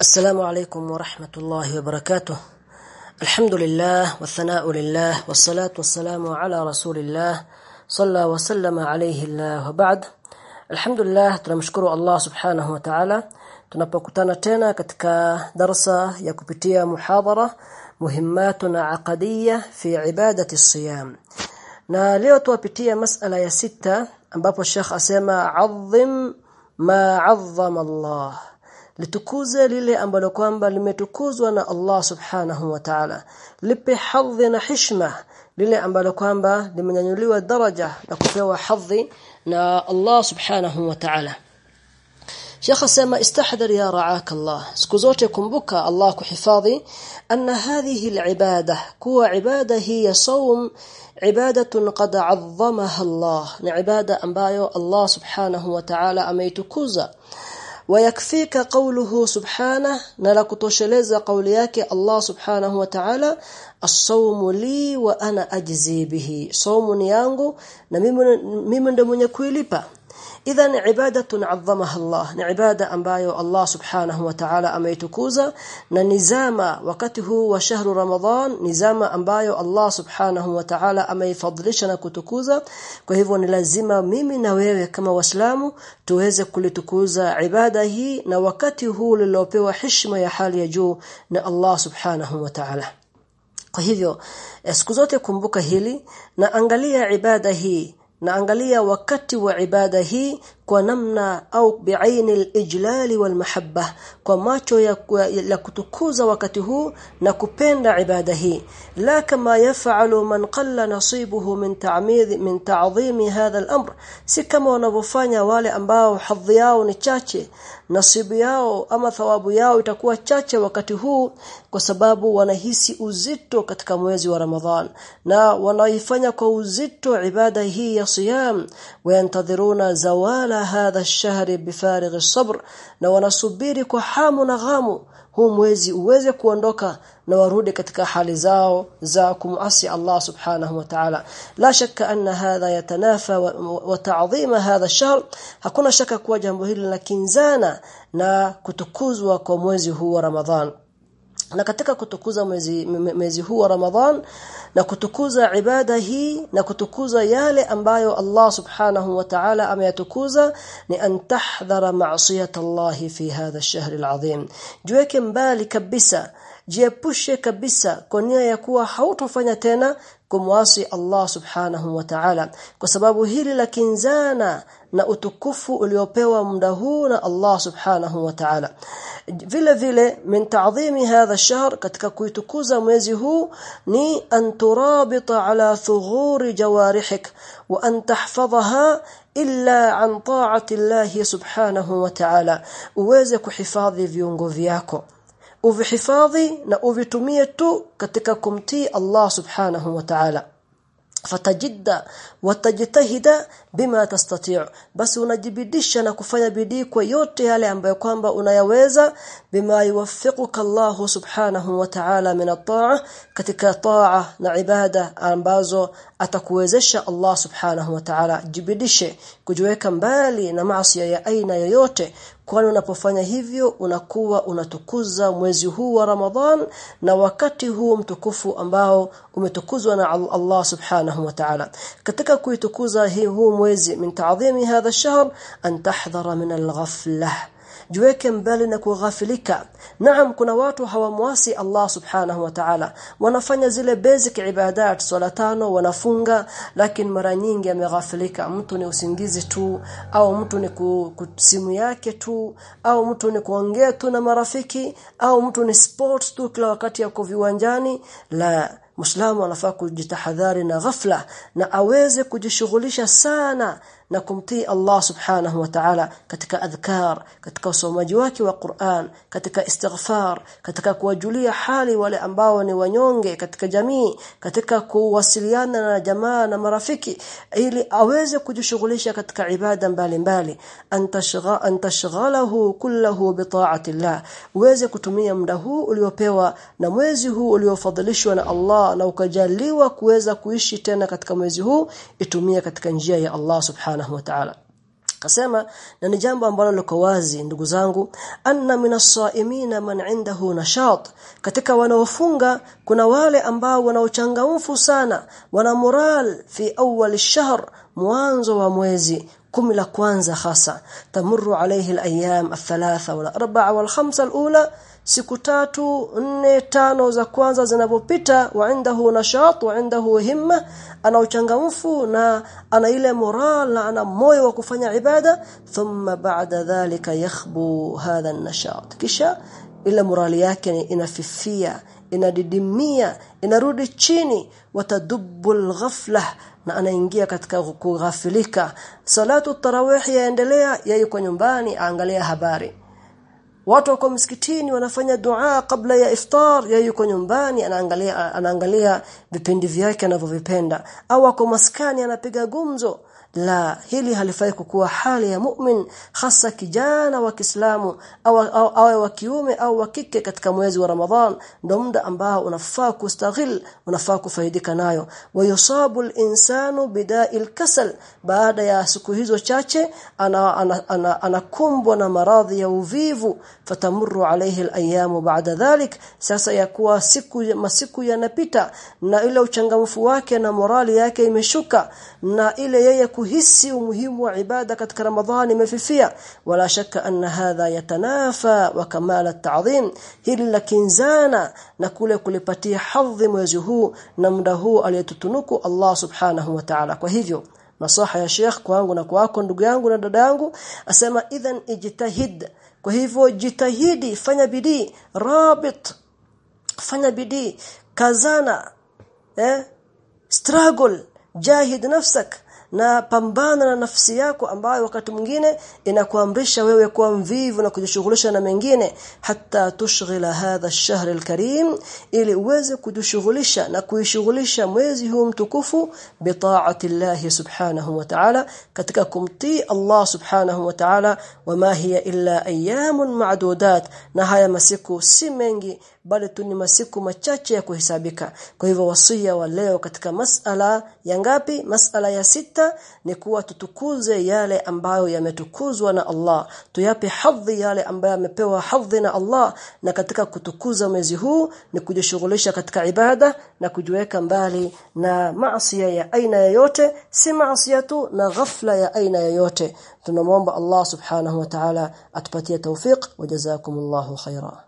السلام عليكم ورحمة الله وبركاته الحمد لله والثناء لله والصلاة والسلام على رسول الله صلى وسلم عليه الله وبعد الحمد لله tunamshukuru Allah subhanahu wa ta'ala tunapokutana tena katika darasa ya kupitia muhadhara muhimmatuna aqadiyya fi ibadati siyam na leo tuwapitia masala ya sita ambapo Sheikh asema adhim ma 'azzama Allah litukuze lile ambalo kwamba limetukuzwa na Allah subhanahu wa ta'ala. Lipe hadhi na heshima lile ambalo kwamba limenyanyuliwa daraja na kupewa hadhi na Allah subhanahu wa ta'ala. Sheikh asema istahdhar ya ra'aka Allah. Siku zote kumbuka Allah kuhifadhi anna hadhihi alibada kuwa ibada hii ya saum ibadatun qad 'azzamaha Allah. Ni ibada ambayo Allah subhanahu wa ta'ala ameitukuza wayakfika qawluhu subhana na la kutosheleza kauli yake Allah subhanahu wa ta'ala as-sawmu li wa ana ajzi bihi. Sawmu ni yangu na mimi mimi ndo mwenye kuilipa idhan ibadatun azzamaha Allah. Ni ibada ambayo Allah subhanahu wa ameitukuza. Na nizama wakati huu wa shahru ramadhan nizama ambayo Allah subhanahu wa ta'ala ameifadhilisha na kutukuza. Kwa hivyo ni lazima mimi na wewe kama waislamu tuweze kulitukuza ibada hii na wakati huu lilopewa heshima ya hali ya juu na Allah subhanahu wa ta'ala. Kwa hivyo siku zote kumbuka hili na angalia ibada hii na angalia wakati wa ibada hii kwa namna au biaini al-ijlal wal mahabba kwa macho ya, ya kutukuza wakati huu na kupenda ibada hii. La kama yafalu man qalla nasibuhu min ta'mid min ta'zim hadha al-amr si kama wanavyofanya wale ambao hadhi yao ni chache nasibu yao ama thawabu yao itakuwa chache wakati huu kwa sababu wanahisi uzito katika mwezi wa Ramadhan na wanaifanya kwa uzito ibada hii ya siyam wayantadhiruna zawala hadha ash-shahr bifarigh as-sabr na wanasubiri kwa hamu na ghamu. Huu mwezi uweze kuondoka na warudi katika hali zao za kumasi Allah subhanahu wa ta'ala. La shakka anna hadha yatanafa wa ta'dhima hadha ash-shahr hakuna shaka kuwa jambo hili linakinzana na kutukuzwa kwa mwezi huu wa Ramadhan na katika kutukuza mwezi mwezi huu wa Ramadhan na kutukuza ibada hii na kutukuza yale ambayo Allah subhanahu wa ta'ala ameyatukuza ni an tahdhara ma'siyat Allah fi hadha ash-shahr al-azim jiweke mbali kabisa jiepushe kabisa kwa nia ya kuwa hautofanya tena kumwasi Allah subhanahu wa ta'ala. Kwa sababu hili la kinzana na utukufu uliopewa muda huu na Allah subhanahu wa ta'ala. Vile vile min ta'dhimi hadha ash-shahr katika kuitukuza mwezi huu ni an turabita ala thughuri jawarihik wa an tahfadhaha illa an ta'ati Allah subhanahu wa ta'ala. Uweze kuhifadhi viungo vyako. Uvihifadhi na uvitumie tu katika kumtii Allah subhanahu wa ta'ala fatajidda watajitahida bima tastati' basi unajibidisha na kufanya bidii kwa yote yale ambayo kwamba unayaweza bima yuwaffiquka Allahu subhanahu wa ta'ala min at-ta'a katika ta'a na ibada ambazo atakuwezesha Allah subhanahu wa ta'ala. Jibidishe kujiweka mbali na maasi ya aina yoyote kwani unapofanya hivyo unakuwa unatukuza mwezi huu wa Ramadhan na wakati huu mtukufu ambao umetukuzwa na Allah subhanahu wa ta'ala. Katika kuitukuza hii huu mwezi min ta'dhimi hadha ash-shahr an tahdhara min al-ghaflah jiweke mbali na kughafilika. Naam kuna watu hawamwasi Allah subhanahu wa ta'ala. Wanafanya zile basic ibadat swala tano wanafunga lakini mara nyingi ameghafilika. Mtu ni usingizi tu au mtu ni simu yake tu au mtu ni kuongea tu na marafiki au mtu ni sports tu kila wakati yako viwanjani. La Muislamu anafaa kujitahadhari na ghafla na aweze kujishughulisha sana na kumtii Allah subhanahu wa ta'ala katika adhkar katika usomaji wake wa Qur'an katika istighfar katika kuwajulia hali wale ambao ni wanyonge katika jamii katika kuwasiliana na jamaa na marafiki ili aweze kujishughulisha katika ibada mbalimbali. Antashgha antashghalahu kullahu bi Allah uweze kutumia muda huu uliopewa na mwezi huu uliofadhilishwa na Allah na ukajaliwa kuweza kuishi tena katika mwezi huu itumia katika njia ya Allah subhanahu wa ta'ala. Kasema na ni jambo ambalo liko wazi ndugu zangu anna minasaimina man indahu nashat. Katika wanaofunga kuna wale ambao wanaochangamfu sana wana moral fi awwal ash-shahr mwanzo wa mwezi kumi la kwanza hasa. Tamurru alayhi al-ayyam ath-thalatha wal arba'a wal khamsa al-ula siku tatu nne tano za kwanza zinapopita wa indahu nashat wa himma ana uchangamfu na ana ile moral na ana moyo wa kufanya ibada thumma baada dhalika yakhbu hadha an-nashat kisha ile morali yake inafifia inadidimia inarudi chini watadubbu al-ghaflah na anaingia katika kughafilika. Salatu tarawih yaendelea yeye kwa nyumbani aangalia habari watu wako msikitini wanafanya dua kabla ya iftar. Ya yuko nyumbani anaangalia anaangalia vipindi vyake anavyovipenda. Au wako maskani anapiga gumzo la hili halifai kukuwa hali ya mu'min hasa kijana wa Kiislamu au awe wa kiume au wa kike katika mwezi wa Ramadhan. Ndio muda ambao unafaa kustaghil unafaa kufaidika nayo. Wayusabu al-insanu bida'il kasal baada ya siku hizo chache anakumbwa ana, ana, ana na maradhi ya uvivu. Fatamurru alayhi al-ayamu ba'da dhalik sasa yakuwa siku masiku yanapita na ile uchangamfu wake na morali yake imeshuka na ile yeye kuhisi umuhimu wa ibada katika Ramadhani imefifia. Wala shaka anna hadha yatanafa wa kamala at-ta'zim hili lakinzana na kule kulipatia hadhi mwezi huu na muda huu aliyetutunuku Allah subhanahu wa ta'ala. Kwa hivyo nasaha ya Sheikh kwangu na kwako ndugu yangu na dada yangu asema idhan ijtahid. Kwa hivyo jitahidi fanya bidii rabit fanya bidii kazana eh struggle jahid nafsak na pambana na nafsi yako ambayo wakati mwingine inakuamrisha wewe kuwa mvivu na kujishughulisha na mengine hata tushghila hadha ash-shahr al-karim ili uweze kujishughulisha na kuishughulisha mwezi huu mtukufu bitaa'ati Allah subhanahu wa ta'ala katika kumtii Allah subhanahu wa ta'ala wama hiya illa ayamun ma'dudat. Na haya masiku si mengi bali tu ni masiku machache ya kuhesabika. Kwa hivyo wasia wa leo katika masala ya ngapi? Masala ya sita ni kuwa tutukuze yale ambayo yametukuzwa na Allah. Tuyape hadhi yale ambayo yamepewa hadhi na Allah. Na katika kutukuza mwezi huu ni kujishughulisha katika ibada na kujiweka mbali na maasi ya aina yoyote si maasi tu na ghafla ya aina yoyote. Tunamwomba Allah subhanahu wa ta'ala atupatie tawfik wa jazakumullahu khaira